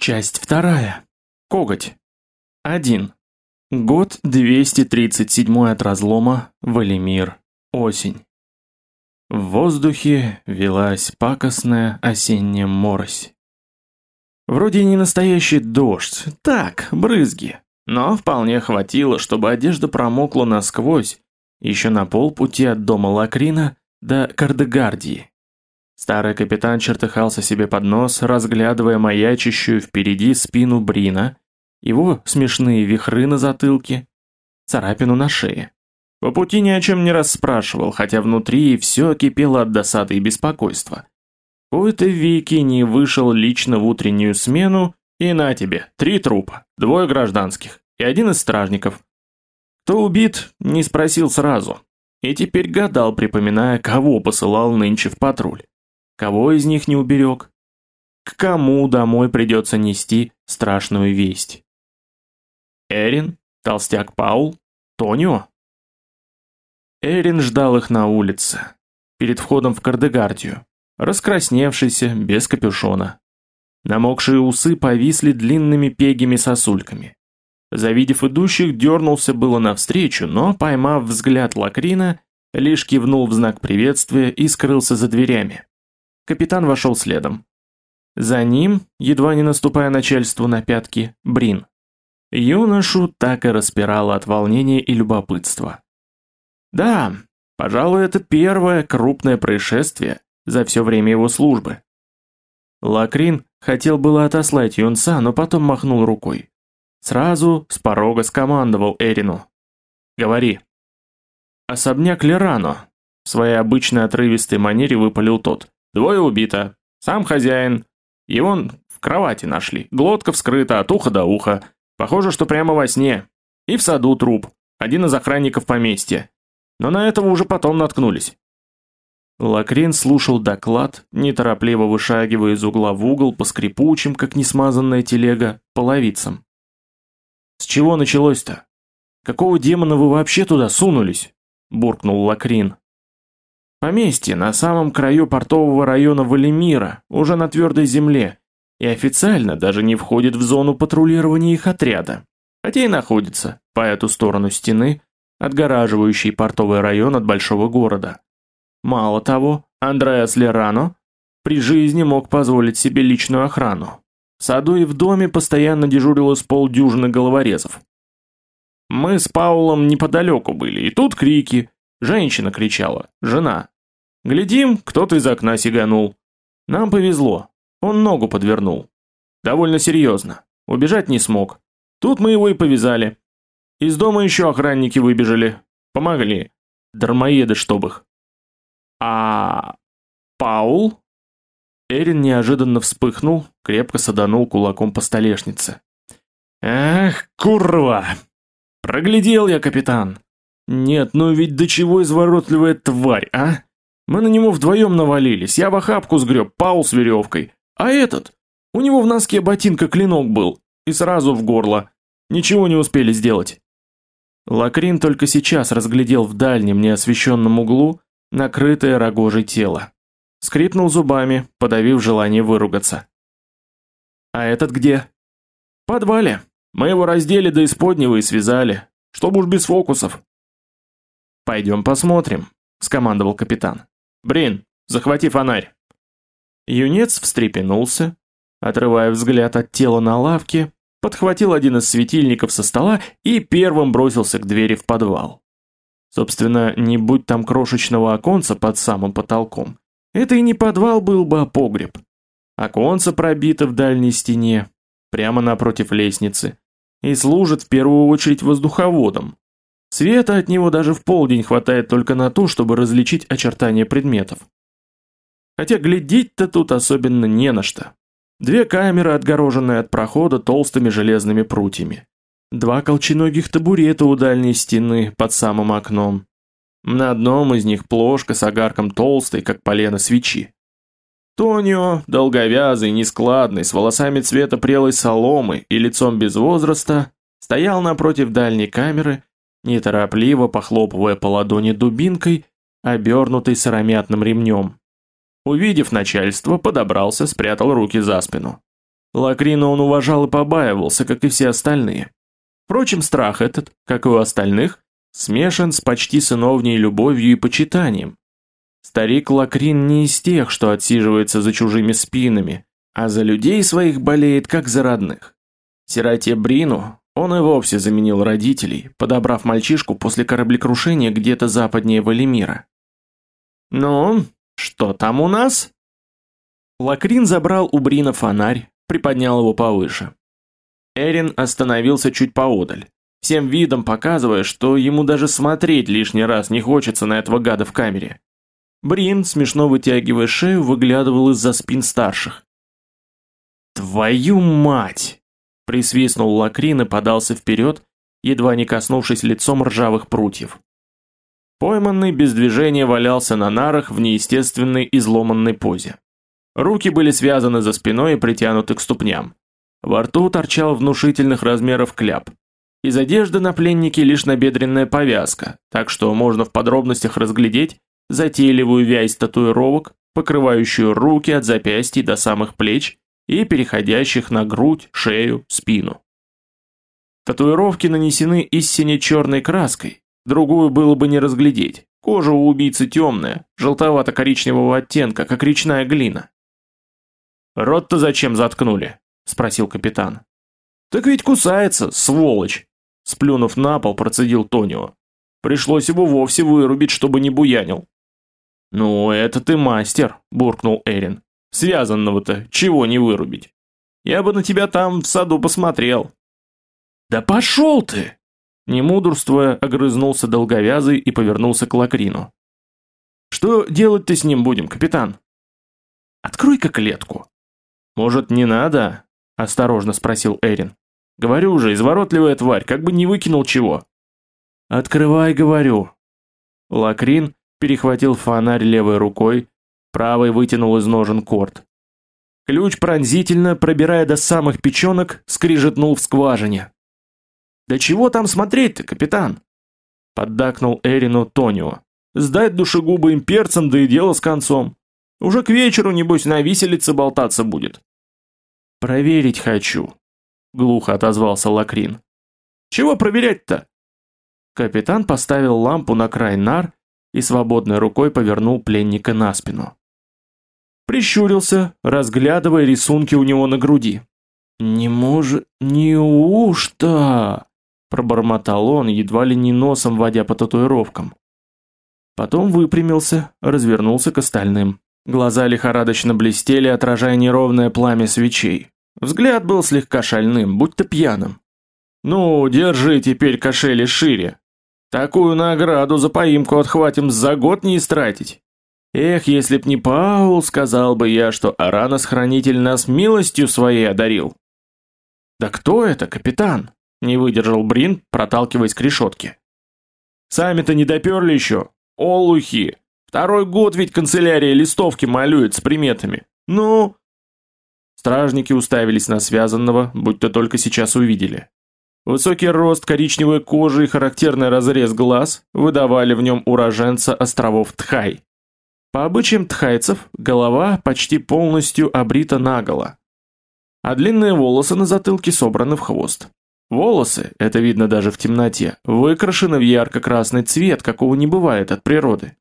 Часть вторая. Коготь. 1. Год 237 от разлома, Валимир, осень. В воздухе велась пакостная осенняя морось. Вроде не настоящий дождь, так, брызги, но вполне хватило, чтобы одежда промокла насквозь, еще на полпути от дома Лакрина до Кардегардии. Старый капитан чертыхался себе под нос, разглядывая маячащую впереди спину Брина, его смешные вихры на затылке, царапину на шее. По пути ни о чем не расспрашивал, хотя внутри все кипело от досады и беспокойства. Какой-то Вики не вышел лично в утреннюю смену, и на тебе, три трупа, двое гражданских и один из стражников. Кто убит, не спросил сразу, и теперь гадал, припоминая, кого посылал нынче в патруль. Кого из них не уберег? К кому домой придется нести страшную весть? Эрин? Толстяк Паул? Тонио? Эрин ждал их на улице, перед входом в Кардегардию, раскрасневшийся, без капюшона. Намокшие усы повисли длинными пегими сосульками. Завидев идущих, дернулся было навстречу, но, поймав взгляд Лакрина, лишь кивнул в знак приветствия и скрылся за дверями. Капитан вошел следом. За ним, едва не наступая начальству на пятки, Брин. Юношу так и распирало от волнения и любопытства. Да, пожалуй, это первое крупное происшествие за все время его службы. Лакрин хотел было отослать юнца, но потом махнул рукой. Сразу с порога скомандовал Эрину. «Говори». «Особняк Лерано», в своей обычной отрывистой манере выпалил тот. Двое убито. Сам хозяин. И он в кровати нашли. Глотка вскрыта от уха до уха. Похоже, что прямо во сне. И в саду труп. Один из охранников поместья. Но на этого уже потом наткнулись. Лакрин слушал доклад, неторопливо вышагивая из угла в угол по скрипучим, как несмазанная телега, половицам. «С чего началось-то? Какого демона вы вообще туда сунулись?» – буркнул Лакрин. Поместье на самом краю портового района Валимира, уже на твердой земле, и официально даже не входит в зону патрулирования их отряда, хотя и находится по эту сторону стены, отгораживающей портовый район от большого города. Мало того, Андреас Лерано при жизни мог позволить себе личную охрану. В саду и в доме постоянно дежурило с полдюжины головорезов. Мы с Паулом неподалеку были, и тут крики. Женщина кричала, жена. Глядим, кто-то из окна сиганул. Нам повезло, он ногу подвернул. Довольно серьезно, убежать не смог. Тут мы его и повязали. Из дома еще охранники выбежали, помогли. Дармоеды, чтоб их. А... Паул? Эрин неожиданно вспыхнул, крепко саданул кулаком по столешнице. «Эх, курва! Проглядел я, капитан! Нет, ну ведь до чего изворотливая тварь, а? Мы на него вдвоем навалились, я в охапку сгреб, Паул с веревкой. А этот? У него в носке ботинка клинок был, и сразу в горло. Ничего не успели сделать. Лакрин только сейчас разглядел в дальнем неосвещенном углу накрытое рогожей тело. Скрипнул зубами, подавив желание выругаться. «А этот где?» «В подвале. Мы его раздели до исподнего и связали. Чтобы уж без фокусов. «Пойдем посмотрим», — скомандовал капитан. «Брин, захвати фонарь». Юнец встрепенулся, отрывая взгляд от тела на лавке, подхватил один из светильников со стола и первым бросился к двери в подвал. Собственно, не будь там крошечного оконца под самым потолком, это и не подвал был бы, а погреб. Оконце пробито в дальней стене, прямо напротив лестницы, и служит в первую очередь воздуховодом, Света от него даже в полдень хватает только на то, чтобы различить очертания предметов. Хотя глядеть-то тут особенно не на что. Две камеры, отгороженные от прохода толстыми железными прутьями. Два колченогих табурета у дальней стены под самым окном. На одном из них плошка с огарком толстой, как полено свечи. Тонио, долговязый, нескладный, с волосами цвета прелой соломы и лицом без возраста, стоял напротив дальней камеры неторопливо похлопывая по ладони дубинкой, обернутой сыромятным ремнем. Увидев начальство, подобрался, спрятал руки за спину. Лакрина он уважал и побаивался, как и все остальные. Впрочем, страх этот, как и у остальных, смешан с почти сыновней любовью и почитанием. Старик Лакрин не из тех, что отсиживается за чужими спинами, а за людей своих болеет, как за родных. Сироте Брину он и вовсе заменил родителей, подобрав мальчишку после кораблекрушения где-то западнее Валимира. «Ну, что там у нас?» Лакрин забрал у Брина фонарь, приподнял его повыше. Эрин остановился чуть поодаль, всем видом показывая, что ему даже смотреть лишний раз не хочется на этого гада в камере. Брин, смешно вытягивая шею, выглядывал из-за спин старших. «Твою мать!» – присвистнул Лакрин и подался вперед, едва не коснувшись лицом ржавых прутьев. Пойманный без движения валялся на нарах в неестественной изломанной позе. Руки были связаны за спиной и притянуты к ступням. Во рту торчал внушительных размеров кляп. Из одежды на пленнике лишь набедренная повязка, так что можно в подробностях разглядеть затейливую вязь татуировок, покрывающую руки от запястий до самых плеч и переходящих на грудь, шею, спину. Татуировки нанесены истине черной краской, другую было бы не разглядеть. Кожа у убийцы темная, желтовато-коричневого оттенка, как речная глина. «Рот-то зачем заткнули?» – спросил капитан. «Так ведь кусается, сволочь!» Сплюнув на пол, процедил Тонио. Пришлось его вовсе вырубить, чтобы не буянил. «Ну, это ты мастер», – буркнул Эрин. «Связанного-то чего не вырубить? Я бы на тебя там в саду посмотрел». «Да пошел ты!» Не мудрствуя, огрызнулся долговязый и повернулся к Лакрину. «Что делать-то с ним будем, капитан?» «Открой-ка клетку». «Может, не надо?» – осторожно спросил Эрин. «Говорю уже, изворотливая тварь, как бы не выкинул чего». «Открывай, говорю». Лакрин перехватил фонарь левой рукой, правой вытянул из ножен корд. Ключ пронзительно, пробирая до самых печенок, скрижетнул в скважине. «Да чего там смотреть-то, капитан?» Поддакнул Эрину Тонио. «Сдать душегубы имперцам, да и дело с концом. Уже к вечеру, небось, на виселице болтаться будет». «Проверить хочу», — глухо отозвался Лакрин. «Чего проверять-то?» Капитан поставил лампу на край нар и свободной рукой повернул пленника на спину. Прищурился, разглядывая рисунки у него на груди. «Не может... неужто?» Пробормотал он, едва ли не носом водя по татуировкам. Потом выпрямился, развернулся к остальным. Глаза лихорадочно блестели, отражая неровное пламя свечей. Взгляд был слегка шальным, будто пьяным. «Ну, держи теперь кошели шире. Такую награду за поимку отхватим за год не истратить. Эх, если б не Паул, сказал бы я, что Аранос-хранитель нас милостью своей одарил». «Да кто это, капитан?» – не выдержал Брин, проталкиваясь к решетке. «Сами-то не доперли еще? Олухи! Второй год ведь канцелярия листовки малюет с приметами. Ну...» Стражники уставились на связанного, будто только сейчас увидели. Высокий рост, коричневая кожа и характерный разрез глаз выдавали в нем уроженца островов Тхай. По обычаям тхайцев, голова почти полностью обрита наголо, а длинные волосы на затылке собраны в хвост. Волосы, это видно даже в темноте, выкрашены в ярко-красный цвет, какого не бывает от природы.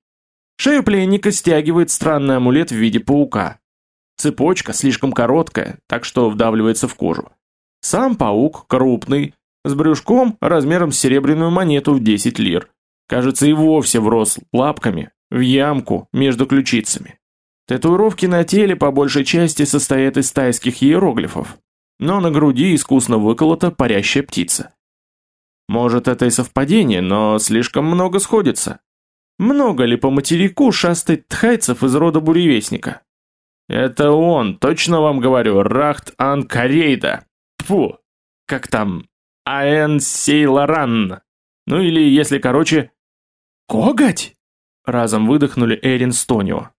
Шею пленника стягивает странный амулет в виде паука. Цепочка слишком короткая, так что вдавливается в кожу. Сам паук крупный, с брюшком размером с серебряную монету в 10 лир. Кажется, и вовсе врос лапками в ямку между ключицами. Татуировки на теле по большей части состоят из тайских иероглифов, но на груди искусно выколота парящая птица. Может, это и совпадение, но слишком много сходится. Много ли по материку шастает тхайцев из рода буревестника? Это он, точно вам говорю, Рахт Ан Карейда. Фу, как там, Аэн Сейларан. Ну или, если короче... Коготь? Разом выдохнули Эрин с Тонио.